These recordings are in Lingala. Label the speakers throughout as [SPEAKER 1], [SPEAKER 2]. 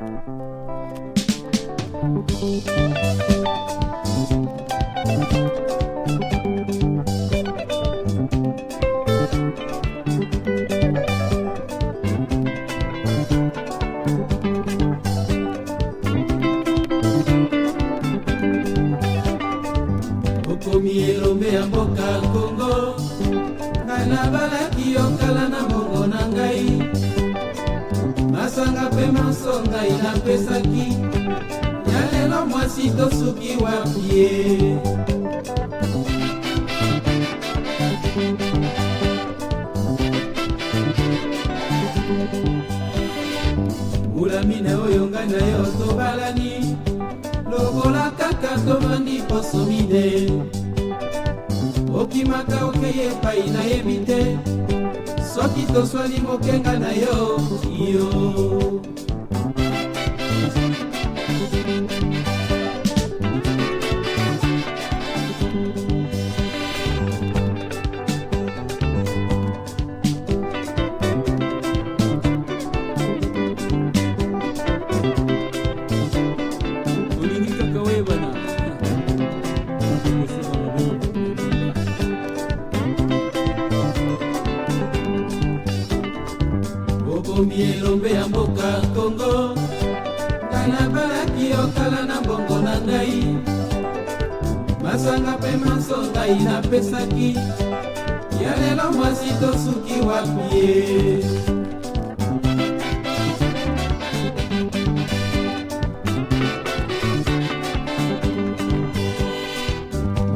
[SPEAKER 1] Thank you.
[SPEAKER 2] basanga pema nsonga inapesaki ya lelo mwasi tosuki wapi ye bulamine oyo ngai na yo tobalani lokola kaka tomandi poso mine okimaka okeye epai nayebi te soki toswali kokenga na yo yo mboka kongo ngai nabalaki yokala na bongo na ngai masanga mpe masongai napesaki ya lelo mwasi tosuki wapi ye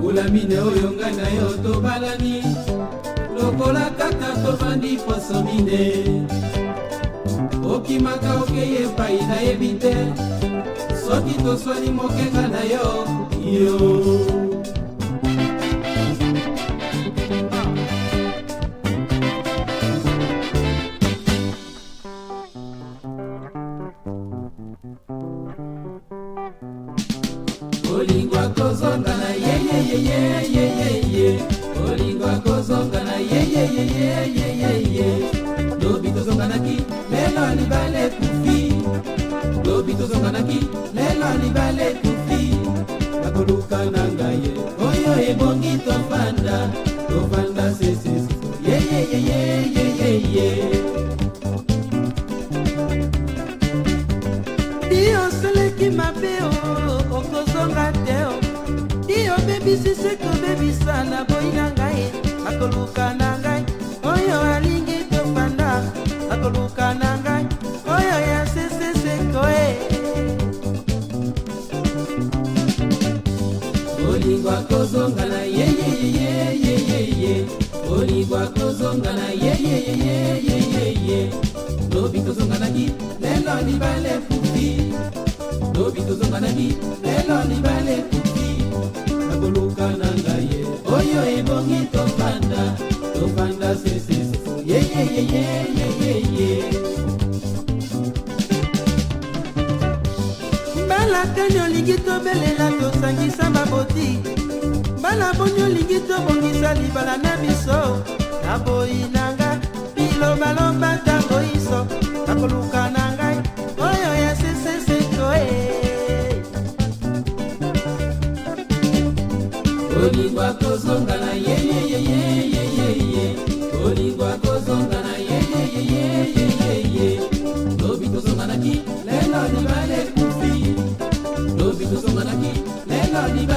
[SPEAKER 2] bulamine oyo ngai na yo tobalani lokola kaka tobandi poso mine okimaka okei epai nayebi te soki toswani mokenga na yo yo olingwa kozonga na yeyeyeyeyeyeye olingwa kozonga na yeyeyeyeyeyeye lobi tozonganaki lelo libala ekufi lobi tozonganaki lelo libala ekufi bakoluka na ngai ye oyo ebongi tofanda tofanda sesese
[SPEAKER 3] yeyeyeyeyeyeye di osaleki mabe okozonga te di obebisisi kobebisa na boyi na ngai bakoluka na ngai
[SPEAKER 2] kozonga na yeyeyeyeyeyeye olingwa kozonga na yeyeyeyeyeyeye lobi tozonga naki lelo libale ekufi lobi tozonga naki lelo libale ekufi nakoluka na ngai ye oyo ebongi tofanda tofanda sesese
[SPEAKER 3] yeyeyeyeyeyeye mbala kani olingi tobelela tosangisa baboti mbala boni olingi tobongisa libala na biso naboyi na ngai bilobaloba ntango iso nakoluka na ngai oyo ya seseseko e olingwa kozonga na yeyeyeyeyeyeye
[SPEAKER 2] olingwa kozonga na yeyeyeyeyeyeye lobi tozonganaki lelo libala ekufi lobi tozonganaki lelo libala